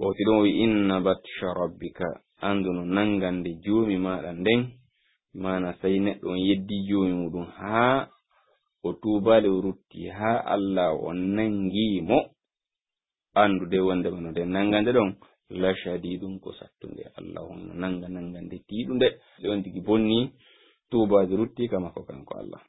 wawti ɗon wi inna batsha rabbika andu no nangande joomi maɗa nden mana sai neɗɗo on yeddi joomi muɗum haa o tubale o rutti haa allah o nangimo andu de wonde ma no nden nangande ɗon lashadidum ko sattunde allah onno nanga nangande tiɗunde on tigi bonni tubaji rutti kama ko kanko allah.